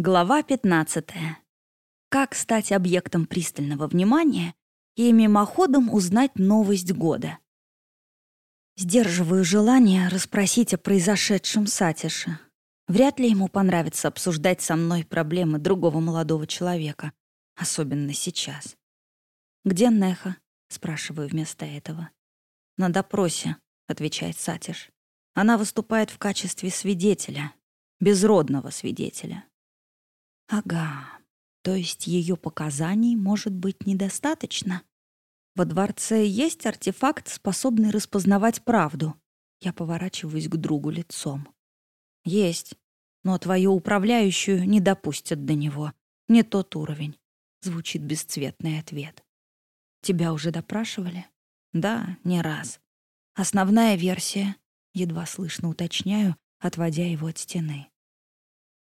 Глава 15. Как стать объектом пристального внимания и мимоходом узнать новость года. Сдерживаю желание расспросить о произошедшем Сатише. Вряд ли ему понравится обсуждать со мной проблемы другого молодого человека, особенно сейчас. «Где Неха?» — спрашиваю вместо этого. «На допросе», — отвечает Сатиш. «Она выступает в качестве свидетеля, безродного свидетеля. Ага, то есть ее показаний может быть недостаточно? Во дворце есть артефакт, способный распознавать правду. Я поворачиваюсь к другу лицом. Есть, но твою управляющую не допустят до него. Не тот уровень. Звучит бесцветный ответ. Тебя уже допрашивали? Да, не раз. Основная версия, едва слышно уточняю, отводя его от стены.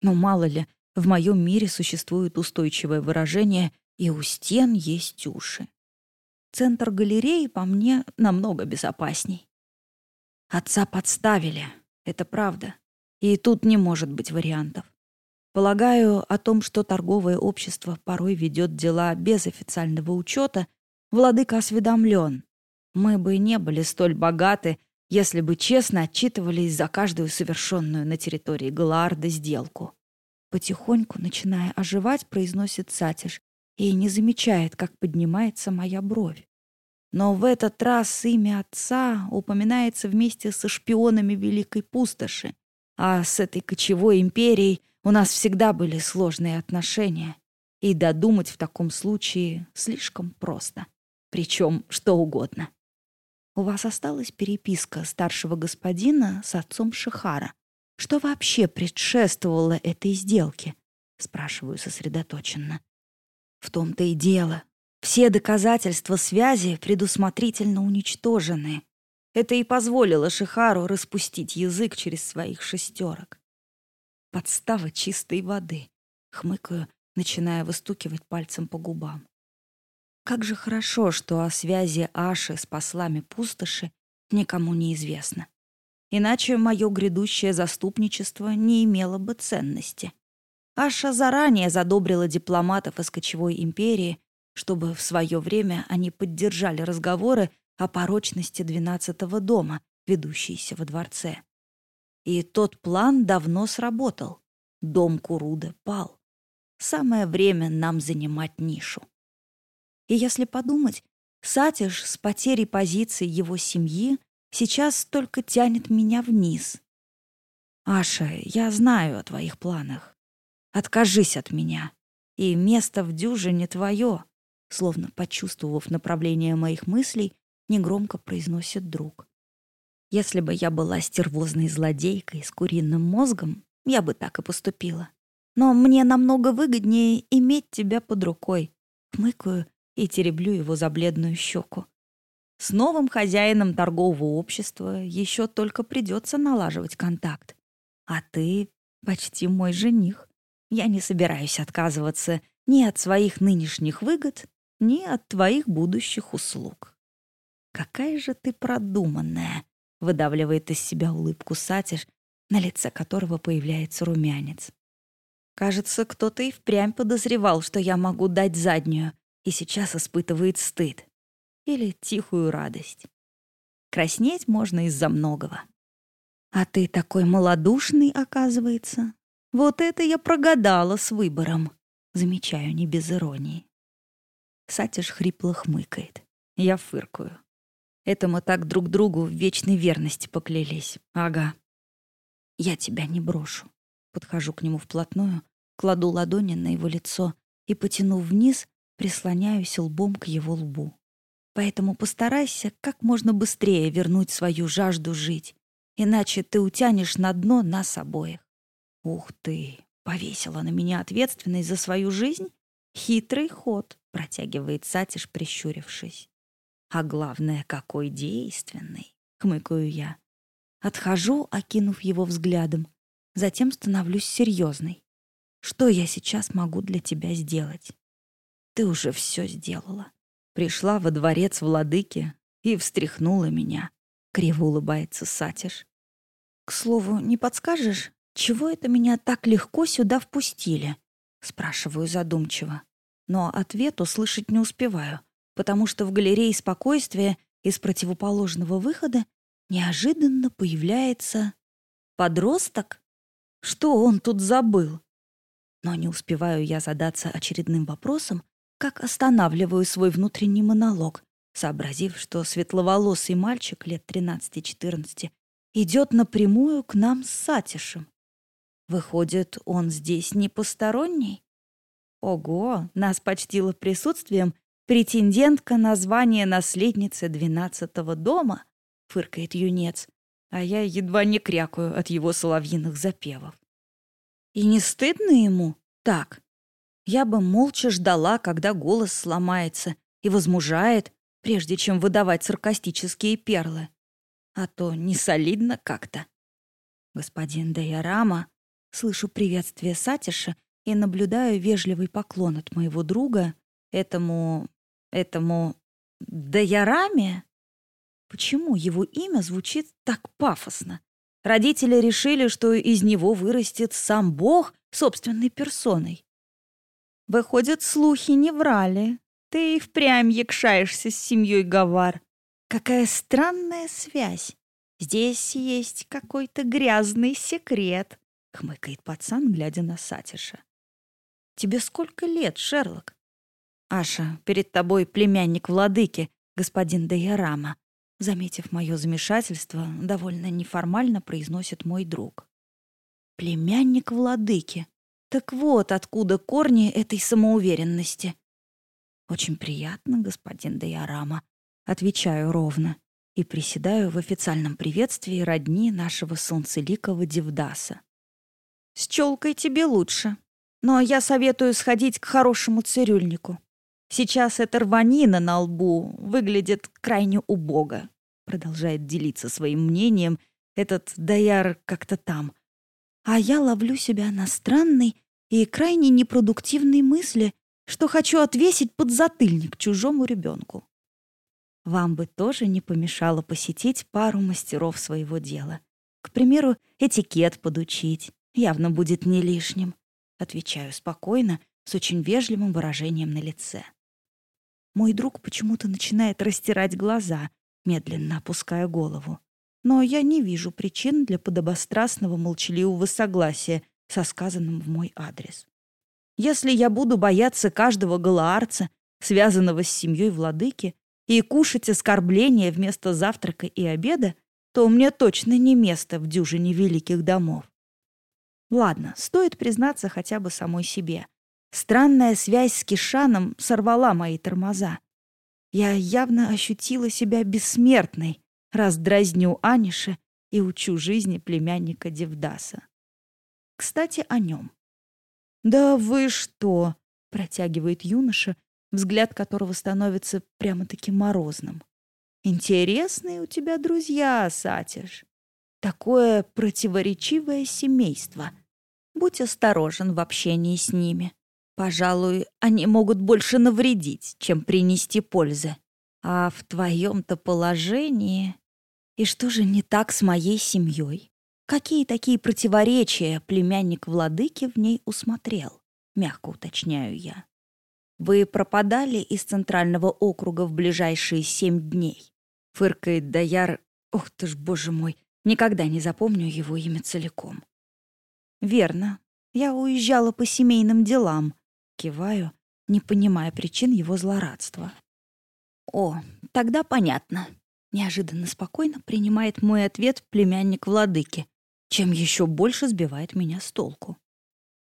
Ну, мало ли, в моем мире существует устойчивое выражение «и у стен есть уши». Центр галереи по мне намного безопасней. Отца подставили, это правда. И тут не может быть вариантов. Полагаю, о том, что торговое общество порой ведет дела без официального учета, владыка осведомлен. Мы бы не были столь богаты, если бы честно отчитывались за каждую совершенную на территории Галаарда сделку. Потихоньку, начиная оживать, произносит Сатиш и не замечает, как поднимается моя бровь. Но в этот раз имя отца упоминается вместе со шпионами Великой Пустоши, а с этой кочевой империей у нас всегда были сложные отношения. И додумать в таком случае слишком просто. Причем что угодно. У вас осталась переписка старшего господина с отцом Шихара. Что вообще предшествовало этой сделке? Спрашиваю сосредоточенно. В том-то и дело. Все доказательства связи предусмотрительно уничтожены. Это и позволило Шихару распустить язык через своих шестерок. Подстава чистой воды. Хмыкаю, начиная выстукивать пальцем по губам. Как же хорошо, что о связи Аши с послами пустоши никому не известно. Иначе мое грядущее заступничество не имело бы ценности. Аша заранее задобрила дипломатов из Кочевой империи, чтобы в свое время они поддержали разговоры о порочности двенадцатого дома, ведущиеся во дворце. И тот план давно сработал. Дом Куруда пал. Самое время нам занимать нишу. И если подумать, Сатиш с потерей позиции его семьи сейчас только тянет меня вниз. Аша, я знаю о твоих планах. Откажись от меня. И место в дюже твое, словно почувствовав направление моих мыслей, негромко произносит друг. Если бы я была стервозной злодейкой с куриным мозгом, я бы так и поступила. Но мне намного выгоднее иметь тебя под рукой. Хмыкаю и тереблю его за бледную щеку. С новым хозяином торгового общества еще только придется налаживать контакт. А ты почти мой жених. Я не собираюсь отказываться ни от своих нынешних выгод, ни от твоих будущих услуг. Какая же ты продуманная, выдавливает из себя улыбку Сатиш, на лице которого появляется румянец. Кажется, кто-то и впрямь подозревал, что я могу дать заднюю, и сейчас испытывает стыд или тихую радость. Краснеть можно из-за многого. А ты такой малодушный, оказывается. Вот это я прогадала с выбором. Замечаю не без иронии. Сатиш хрипло хмыкает. Я фыркую. Это мы так друг другу в вечной верности поклялись. Ага. Я тебя не брошу. Подхожу к нему вплотную, кладу ладони на его лицо и, потянув вниз, прислоняюсь лбом к его лбу. Поэтому постарайся как можно быстрее вернуть свою жажду жить, иначе ты утянешь на дно нас обоих. Ух ты, повесила на меня ответственность за свою жизнь? Хитрый ход, протягивает Сатиш, прищурившись. А главное, какой действенный, хмыкаю я. Отхожу, окинув его взглядом. Затем становлюсь серьезной. Что я сейчас могу для тебя сделать? Ты уже все сделала. Пришла во дворец владыки и встряхнула меня. Криво улыбается Сатиш. К слову, не подскажешь, «Чего это меня так легко сюда впустили?» — спрашиваю задумчиво. Но ответ услышать не успеваю, потому что в галерее спокойствия из противоположного выхода неожиданно появляется подросток. Что он тут забыл? Но не успеваю я задаться очередным вопросом, как останавливаю свой внутренний монолог, сообразив, что светловолосый мальчик лет 13-14 идет напрямую к нам с Сатишем. Выходит, он здесь не посторонний? Ого, нас почтила присутствием претендентка на звание наследницы двенадцатого дома, фыркает юнец, а я едва не крякаю от его соловьиных запевов. И не стыдно ему? Так. Я бы молча ждала, когда голос сломается и возмужает, прежде чем выдавать саркастические перлы. А то не солидно как-то. Господин Дайорама, слышу приветствие Сатиша и наблюдаю вежливый поклон от моего друга этому... этому... Дайораме? Почему его имя звучит так пафосно? Родители решили, что из него вырастет сам Бог собственной персоной. Выходят, слухи не врали. Ты и впрямь якшаешься с семьей Гавар. Какая странная связь. Здесь есть какой-то грязный секрет, хмыкает пацан, глядя на Сатиша. Тебе сколько лет, Шерлок? Аша, перед тобой племянник владыки, господин Дайорама. Заметив мое замешательство, довольно неформально произносит мой друг. «Племянник владыки. Так вот, откуда корни этой самоуверенности». «Очень приятно, господин Дайорама», — отвечаю ровно и приседаю в официальном приветствии родни нашего солнцеликого Девдаса. «С челкой тебе лучше, но я советую сходить к хорошему цирюльнику. Сейчас эта рванина на лбу выглядит крайне убого. Продолжает делиться своим мнением этот даяр как-то там. А я ловлю себя на странной и крайне непродуктивной мысли, что хочу отвесить подзатыльник чужому ребенку. Вам бы тоже не помешало посетить пару мастеров своего дела. К примеру, этикет подучить. Явно будет не лишним. Отвечаю спокойно, с очень вежливым выражением на лице. Мой друг почему-то начинает растирать глаза, медленно опуская голову. Но я не вижу причин для подобострастного молчаливого согласия со сказанным в мой адрес. Если я буду бояться каждого галаарца, связанного с семьей владыки, и кушать оскорбления вместо завтрака и обеда, то мне точно не место в дюжине великих домов. Ладно, стоит признаться хотя бы самой себе. Странная связь с Кишаном сорвала мои тормоза. Я явно ощутила себя бессмертной, раз дразню Аниша и учу жизни племянника Девдаса. Кстати, о нем. «Да вы что?» — протягивает юноша, взгляд которого становится прямо-таки морозным. «Интересные у тебя друзья, Сатиш. Такое противоречивое семейство. Будь осторожен в общении с ними. Пожалуй, они могут больше навредить, чем принести пользы. А в твоем-то положении... И что же не так с моей семьей? Какие такие противоречия племянник владыки в ней усмотрел? Мягко уточняю я. Вы пропадали из центрального округа в ближайшие семь дней. Фыркает Даяр... Ох ты ж, боже мой, никогда не запомню его имя целиком. Верно. Я уезжала по семейным делам, Киваю, не понимая причин его злорадства. «О, тогда понятно». Неожиданно спокойно принимает мой ответ племянник владыки, чем еще больше сбивает меня с толку.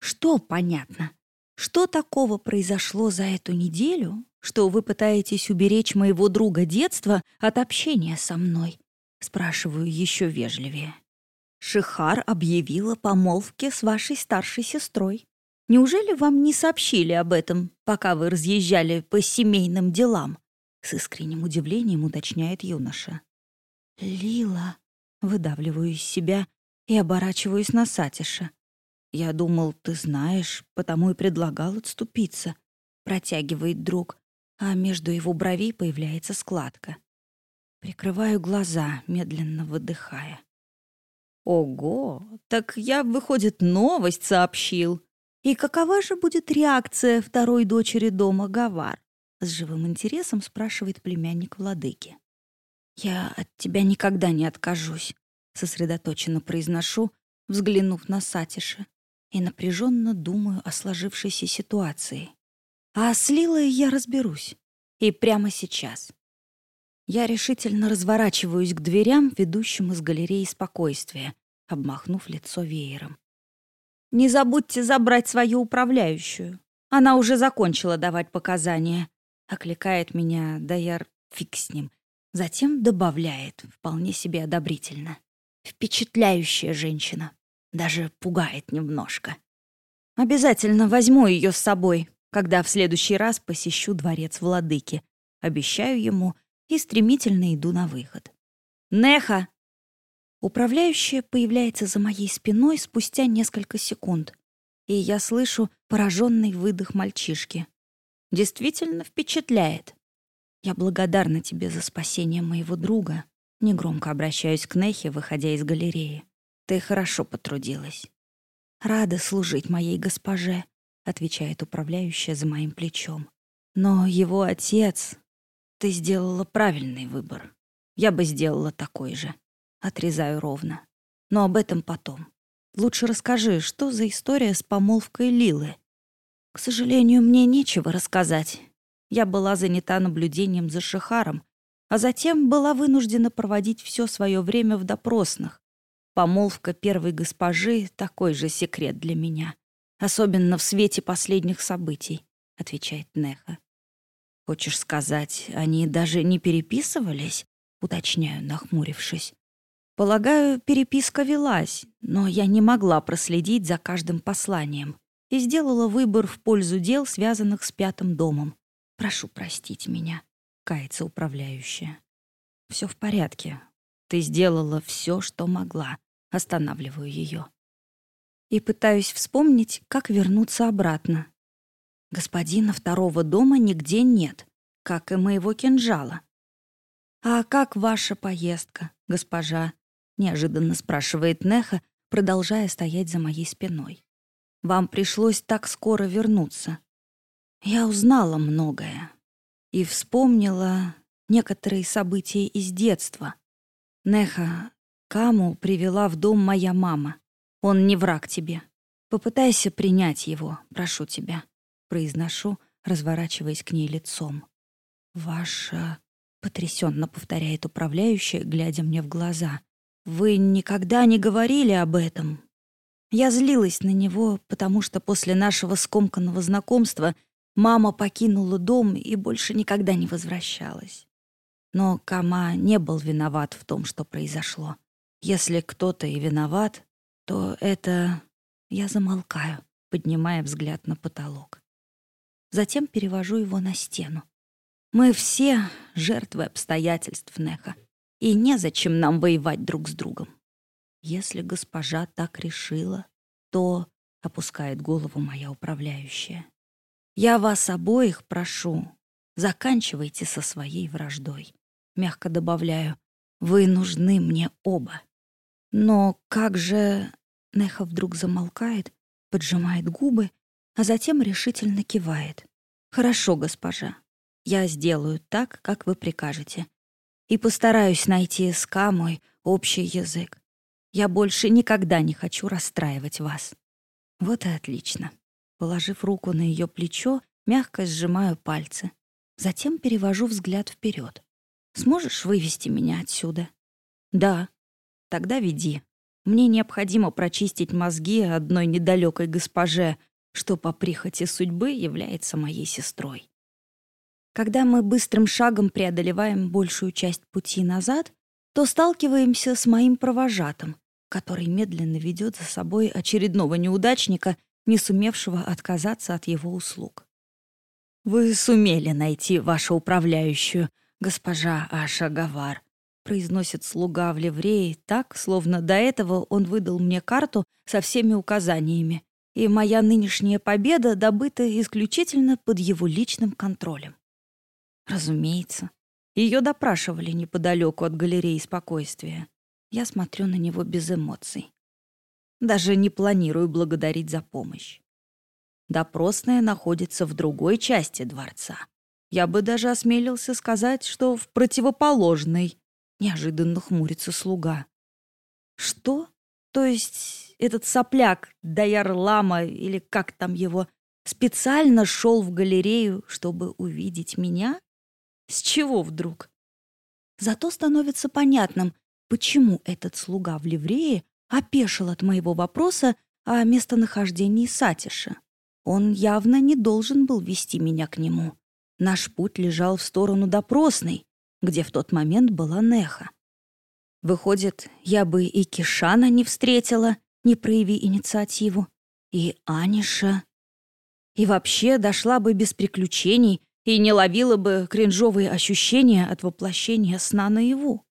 «Что понятно? Что такого произошло за эту неделю, что вы пытаетесь уберечь моего друга детства от общения со мной?» Спрашиваю еще вежливее. Шихар объявила помолвке с вашей старшей сестрой. Неужели вам не сообщили об этом, пока вы разъезжали по семейным делам?» С искренним удивлением уточняет юноша. «Лила», — выдавливаю из себя и оборачиваюсь на Сатиша. «Я думал, ты знаешь, потому и предлагал отступиться», — протягивает друг, а между его бровей появляется складка. Прикрываю глаза, медленно выдыхая. Ого, так я, выходит, новость сообщил. И какова же будет реакция второй дочери дома Гавар? С живым интересом спрашивает племянник владыки. «Я от тебя никогда не откажусь», — сосредоточенно произношу, взглянув на Сатиша, и напряженно думаю о сложившейся ситуации. А с Лилой я разберусь. И прямо сейчас. Я решительно разворачиваюсь к дверям, ведущим из галереи спокойствия, обмахнув лицо веером. «Не забудьте забрать свою управляющую. Она уже закончила давать показания», — окликает меня Даяр фиг с ним. Затем добавляет, вполне себе одобрительно. «Впечатляющая женщина. Даже пугает немножко. Обязательно возьму ее с собой, когда в следующий раз посещу дворец владыки. Обещаю ему и стремительно иду на выход. «Неха!» Управляющая появляется за моей спиной спустя несколько секунд, и я слышу пораженный выдох мальчишки. Действительно впечатляет. Я благодарна тебе за спасение моего друга. Негромко обращаюсь к Нехе, выходя из галереи. Ты хорошо потрудилась. Рада служить моей госпоже, отвечает управляющая за моим плечом. Но его отец... Ты сделала правильный выбор. Я бы сделала такой же. Отрезаю ровно. Но об этом потом. Лучше расскажи, что за история с помолвкой Лилы? К сожалению, мне нечего рассказать. Я была занята наблюдением за Шихаром, а затем была вынуждена проводить все свое время в допросных. Помолвка первой госпожи — такой же секрет для меня. Особенно в свете последних событий, — отвечает Неха. Хочешь сказать, они даже не переписывались? Уточняю, нахмурившись. Полагаю, переписка велась, но я не могла проследить за каждым посланием и сделала выбор в пользу дел, связанных с пятым домом. Прошу простить меня, кается управляющая. Все в порядке. Ты сделала все, что могла. Останавливаю ее. И пытаюсь вспомнить, как вернуться обратно. Господина второго дома нигде нет, как и моего кинжала. «А как ваша поездка, госпожа?» — неожиданно спрашивает Неха, продолжая стоять за моей спиной. «Вам пришлось так скоро вернуться». Я узнала многое и вспомнила некоторые события из детства. Неха, Каму привела в дом моя мама. Он не враг тебе. Попытайся принять его, прошу тебя произношу, разворачиваясь к ней лицом. «Ваша...» — потрясенно повторяет управляющая, глядя мне в глаза. «Вы никогда не говорили об этом?» Я злилась на него, потому что после нашего скомканного знакомства мама покинула дом и больше никогда не возвращалась. Но Кама не был виноват в том, что произошло. Если кто-то и виноват, то это... Я замолкаю, поднимая взгляд на потолок затем перевожу его на стену. Мы все жертвы обстоятельств Неха, и незачем нам воевать друг с другом. Если госпожа так решила, то, — опускает голову моя управляющая, — я вас обоих прошу, заканчивайте со своей враждой. Мягко добавляю, вы нужны мне оба. Но как же... Неха вдруг замолкает, поджимает губы а затем решительно кивает. «Хорошо, госпожа. Я сделаю так, как вы прикажете. И постараюсь найти с Камой общий язык. Я больше никогда не хочу расстраивать вас». Вот и отлично. Положив руку на ее плечо, мягко сжимаю пальцы. Затем перевожу взгляд вперед. «Сможешь вывести меня отсюда?» «Да». «Тогда веди. Мне необходимо прочистить мозги одной недалекой госпоже, что по прихоти судьбы является моей сестрой. Когда мы быстрым шагом преодолеваем большую часть пути назад, то сталкиваемся с моим провожатым, который медленно ведет за собой очередного неудачника, не сумевшего отказаться от его услуг. «Вы сумели найти вашу управляющую, госпожа Аша Гавар», произносит слуга в ливрее так, словно до этого он выдал мне карту со всеми указаниями, и моя нынешняя победа добыта исключительно под его личным контролем. Разумеется, ее допрашивали неподалеку от галереи спокойствия. Я смотрю на него без эмоций. Даже не планирую благодарить за помощь. Допросная находится в другой части дворца. Я бы даже осмелился сказать, что в противоположной. Неожиданно хмурится слуга. Что? То есть этот сопляк, Даяр Лама, или как там его, специально шел в галерею, чтобы увидеть меня? С чего вдруг? Зато становится понятным, почему этот слуга в ливрее опешил от моего вопроса о местонахождении Сатиша. Он явно не должен был вести меня к нему. Наш путь лежал в сторону допросной, где в тот момент была Неха. Выходит, я бы и Кишана не встретила, не прояви инициативу, и Аниша. И вообще дошла бы без приключений и не ловила бы кринжовые ощущения от воплощения сна наяву.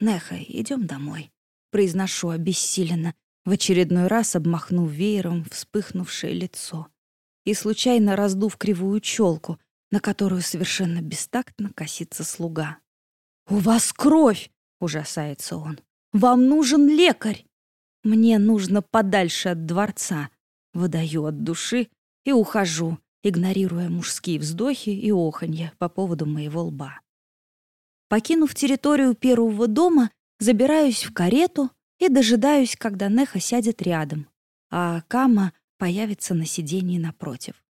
«Неха, идем домой», — произношу обессиленно, в очередной раз обмахнув веером вспыхнувшее лицо и случайно раздув кривую челку, на которую совершенно бестактно косится слуга. «У вас кровь!» — ужасается он. «Вам нужен лекарь!» «Мне нужно подальше от дворца», — выдаю от души и ухожу, игнорируя мужские вздохи и оханья по поводу моего лба. Покинув территорию первого дома, забираюсь в карету и дожидаюсь, когда Неха сядет рядом, а Кама появится на сиденье напротив.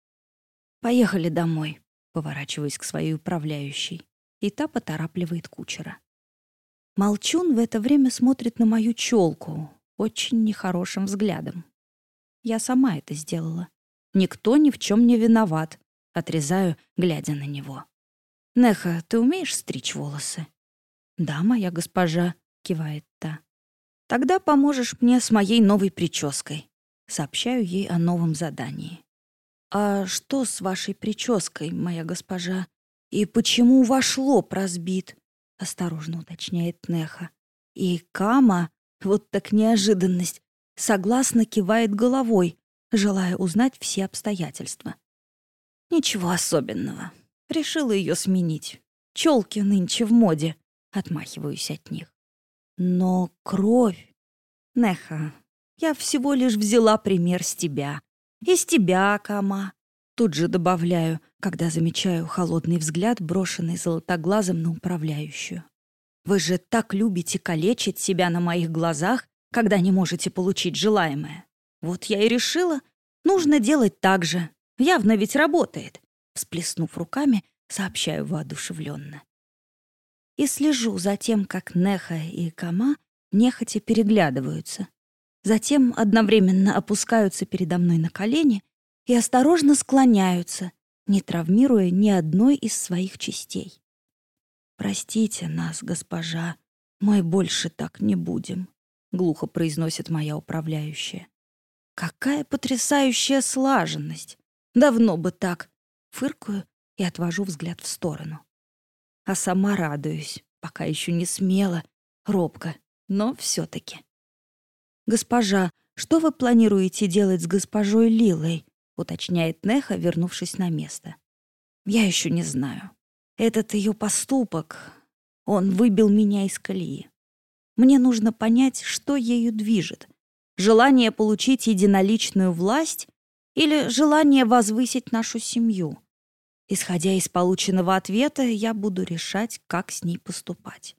«Поехали домой», — поворачиваясь к своей управляющей, и та поторапливает кучера. Молчун в это время смотрит на мою челку очень нехорошим взглядом. Я сама это сделала. Никто ни в чем не виноват. Отрезаю, глядя на него. «Неха, ты умеешь стричь волосы?» «Да, моя госпожа», — кивает та. «Тогда поможешь мне с моей новой прической». Сообщаю ей о новом задании. «А что с вашей прической, моя госпожа? И почему ваш лоб разбит?» — осторожно уточняет Неха. И Кама, вот так неожиданность, согласно кивает головой, желая узнать все обстоятельства. «Ничего особенного. Решила ее сменить. Челки нынче в моде. Отмахиваюсь от них. Но кровь... Неха, я всего лишь взяла пример с тебя. Из тебя, Кама. Тут же добавляю, когда замечаю холодный взгляд, брошенный золотоглазом на управляющую. Вы же так любите калечить себя на моих глазах, когда не можете получить желаемое. Вот я и решила, нужно делать так же. Явно ведь работает. Всплеснув руками, сообщаю воодушевленно. И слежу за тем, как Неха и Кама нехотя переглядываются. Затем одновременно опускаются передо мной на колени и осторожно склоняются, не травмируя ни одной из своих частей. «Простите нас, госпожа, мы больше так не будем», — глухо произносит моя управляющая. «Какая потрясающая слаженность! Давно бы так!» Фыркаю и отвожу взгляд в сторону. А сама радуюсь, пока еще не смело, робко, но все таки «Госпожа, что вы планируете делать с госпожой Лилой?» — уточняет Неха, вернувшись на место. «Я еще не знаю. Этот ее поступок, он выбил меня из колеи. Мне нужно понять, что ею движет. Желание получить единоличную власть или желание возвысить нашу семью. Исходя из полученного ответа, я буду решать, как с ней поступать.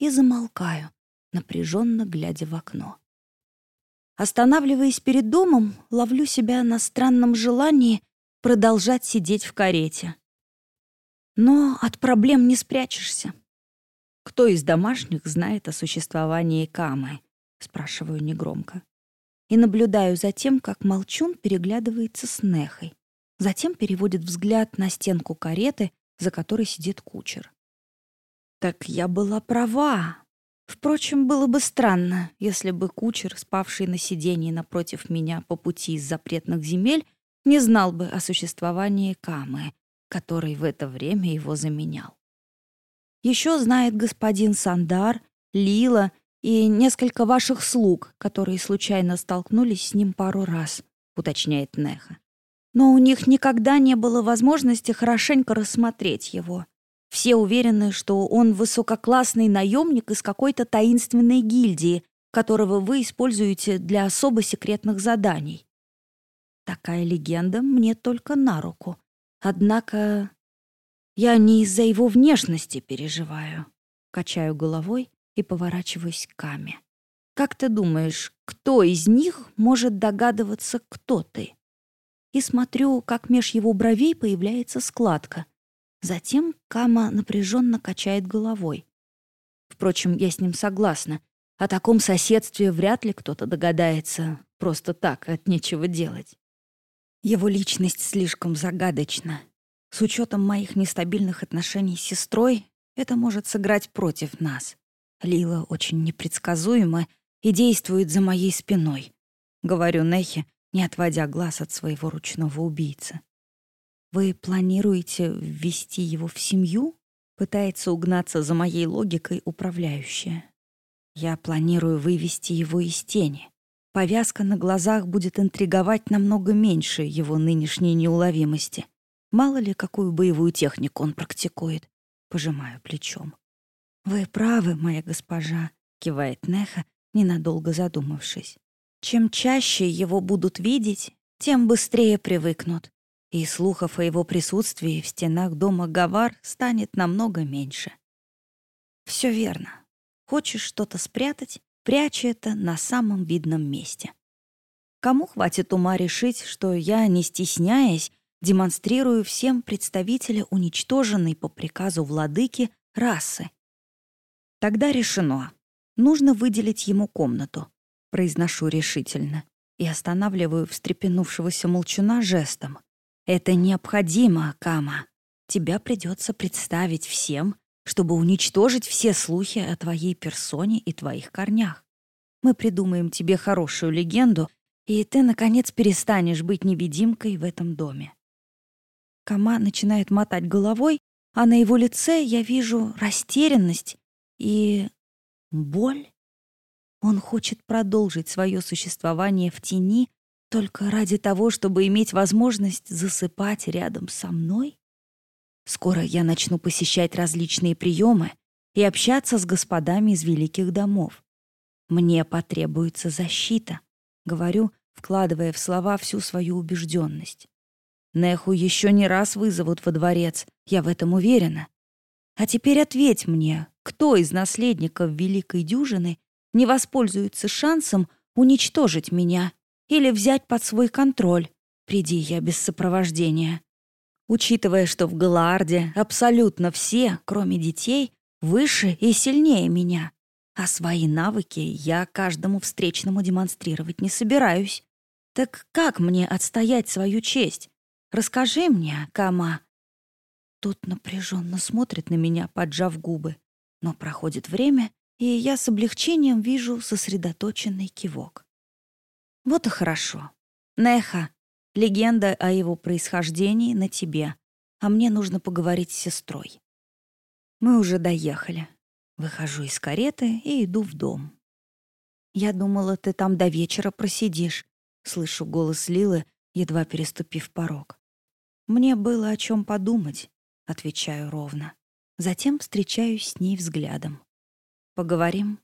И замолкаю, напряженно глядя в окно. Останавливаясь перед домом, ловлю себя на странном желании продолжать сидеть в карете. Но от проблем не спрячешься. «Кто из домашних знает о существовании Камы?» — спрашиваю негромко. И наблюдаю за тем, как Молчун переглядывается с Нехой. Затем переводит взгляд на стенку кареты, за которой сидит кучер. «Так я была права!» Впрочем, было бы странно, если бы кучер, спавший на сиденье напротив меня по пути из запретных земель, не знал бы о существовании Камы, который в это время его заменял. Еще знает господин Сандар, Лила и несколько ваших слуг, которые случайно столкнулись с ним пару раз, уточняет Неха. Но у них никогда не было возможности хорошенько рассмотреть его. Все уверены, что он высококлассный наемник из какой-то таинственной гильдии, которого вы используете для особо секретных заданий. Такая легенда мне только на руку. Однако я не из-за его внешности переживаю. Качаю головой и поворачиваюсь к Каме. Как ты думаешь, кто из них может догадываться, кто ты? И смотрю, как меж его бровей появляется складка. Затем Кама напряженно качает головой. Впрочем, я с ним согласна. О таком соседстве вряд ли кто-то догадается. Просто так, от нечего делать. Его личность слишком загадочна. С учетом моих нестабильных отношений с сестрой, это может сыграть против нас. Лила очень непредсказуема и действует за моей спиной. Говорю Нехе, не отводя глаз от своего ручного убийцы. «Вы планируете ввести его в семью?» Пытается угнаться за моей логикой управляющая. Я планирую вывести его из тени. Повязка на глазах будет интриговать намного меньше его нынешней неуловимости. Мало ли, какую боевую технику он практикует. Пожимаю плечом. «Вы правы, моя госпожа», — кивает Неха, ненадолго задумавшись. «Чем чаще его будут видеть, тем быстрее привыкнут, и слухов о его присутствии в стенах дома Гавар станет намного меньше». «Все верно. Хочешь что-то спрятать, прячь это на самом видном месте. Кому хватит ума решить, что я, не стесняясь, демонстрирую всем представителя уничтоженной по приказу владыки расы? Тогда решено. Нужно выделить ему комнату. Произношу решительно и останавливаю встрепенувшегося молчуна жестом. Это необходимо, Кама. Тебя придется представить всем, чтобы уничтожить все слухи о твоей персоне и твоих корнях. Мы придумаем тебе хорошую легенду, и ты, наконец, перестанешь быть невидимкой в этом доме. Кама начинает мотать головой, а на его лице я вижу растерянность и боль. Он хочет продолжить свое существование в тени только ради того, чтобы иметь возможность засыпать рядом со мной? Скоро я начну посещать различные приемы и общаться с господами из великих домов. Мне потребуется защита, говорю, вкладывая в слова всю свою убежденность. Неху еще не раз вызовут во дворец, я в этом уверена. А теперь ответь мне, кто из наследников Великой Дюжины не воспользуется шансом уничтожить меня или взять под свой контроль, приди я без сопровождения учитывая, что в Галаарде абсолютно все, кроме детей, выше и сильнее меня. А свои навыки я каждому встречному демонстрировать не собираюсь. Так как мне отстоять свою честь? Расскажи мне, Кама. Тот напряженно смотрит на меня, поджав губы. Но проходит время, и я с облегчением вижу сосредоточенный кивок. Вот и хорошо. Неха, Легенда о его происхождении на тебе, а мне нужно поговорить с сестрой. Мы уже доехали. Выхожу из кареты и иду в дом. «Я думала, ты там до вечера просидишь», — слышу голос Лилы, едва переступив порог. «Мне было о чем подумать», — отвечаю ровно. Затем встречаюсь с ней взглядом. «Поговорим?»